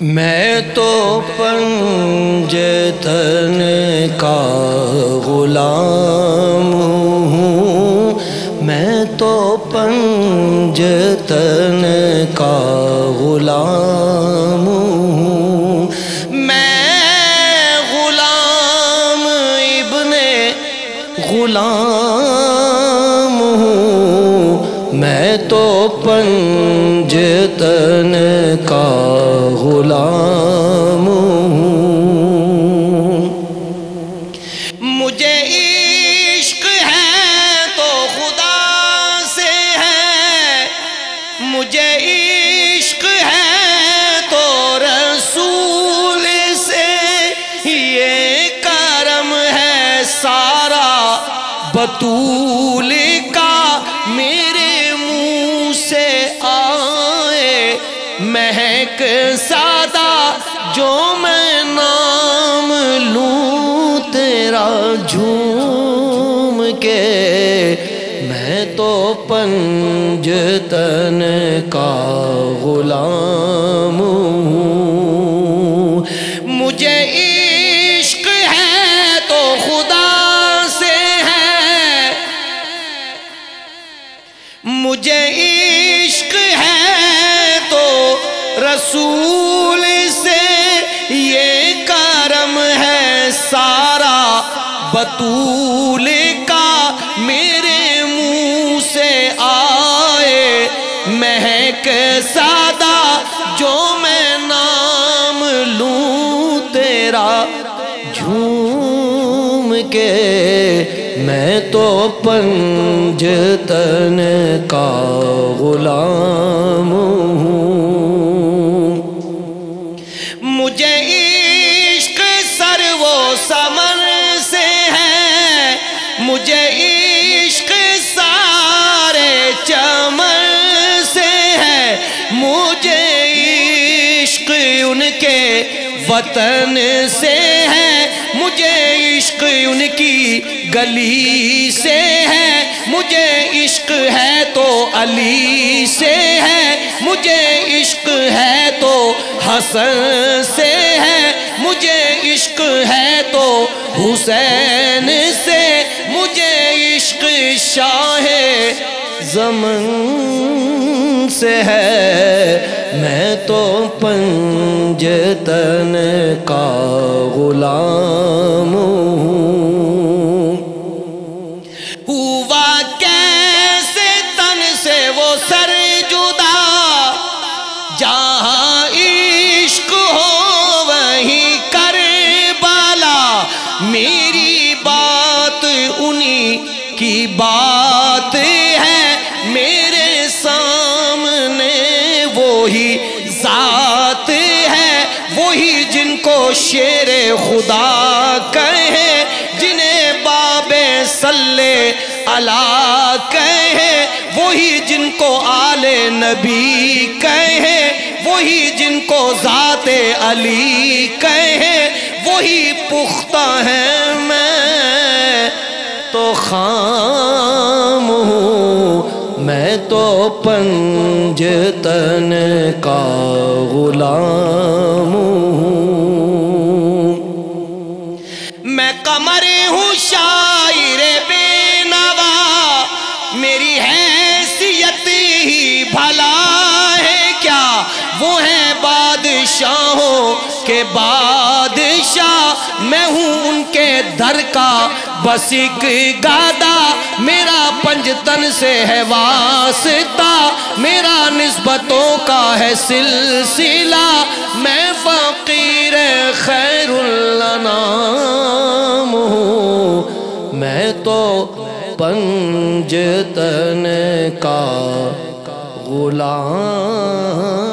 میں تو پنجتن کا غلام ہوں۔ میں تو پنجتن کا غلام ہوں۔ میں غلام ابن غلام ہوں۔ میں تو پنجتن کا غلام ہوں۔ مجھے عشق ہے تو خدا سے ہے۔ مجھے عشق ہے تو رسول سے۔ یہ کرم ہے سارا بطول کا۔ میرے منہ سے آئے ایک سادہ جو میں نام لوں تیرا جھوم کے، میں تو پنجتن کا غلام ہوں بطول کا میرے منہ سے آئے مہک سادہ جو میں نام لوں تیرا جھوم کے میں تو پنجتن کا غلام ہوں۔ مجھے عشق سر و سمر وطن سے ہے، مجھے عشق ان کی گلی سے ہے۔ مجھے عشق ہے تو علی سے ہے۔ مجھے عشق ہے تو حسن سے ہے۔ مجھے عشق ہے تو حسین سے۔ مجھے عشق شاہ زمن سے ہے۔ میں تو پنجتن کا غلام ہوں۔ ہوا کیسے تن سے وہ سر جدا؟ جہاں عشق ہو وہیں کر بالا۔ میری بات انہی کی بات ہے۔ میرے سامنے وہی ذات ہے، وہی جن کو شیر خدا کہے، جنہیں باب صلی اللہ کہے، وہی جن کو آل نبی کہے، وہی جن کو ذات علی کہے، وہی پختہ ہے میں تو خام ہوں۔ میں تو پنجتن کا غلام ہوں۔ میں کمر ہوں شاعر بے نوا میری حیثیت ہی بھلا ہے کیا؟ وہ ہے بادشاہوں کے بادشاہ، میں ہوں کے در کا بس ایک گادا میرا پنجتن سے ہے واسطہ، میرا نسبتوں کا ہے سلسلہ، میں فقیر خیر الانام ہوں۔ میں تو پنجتن کا غلام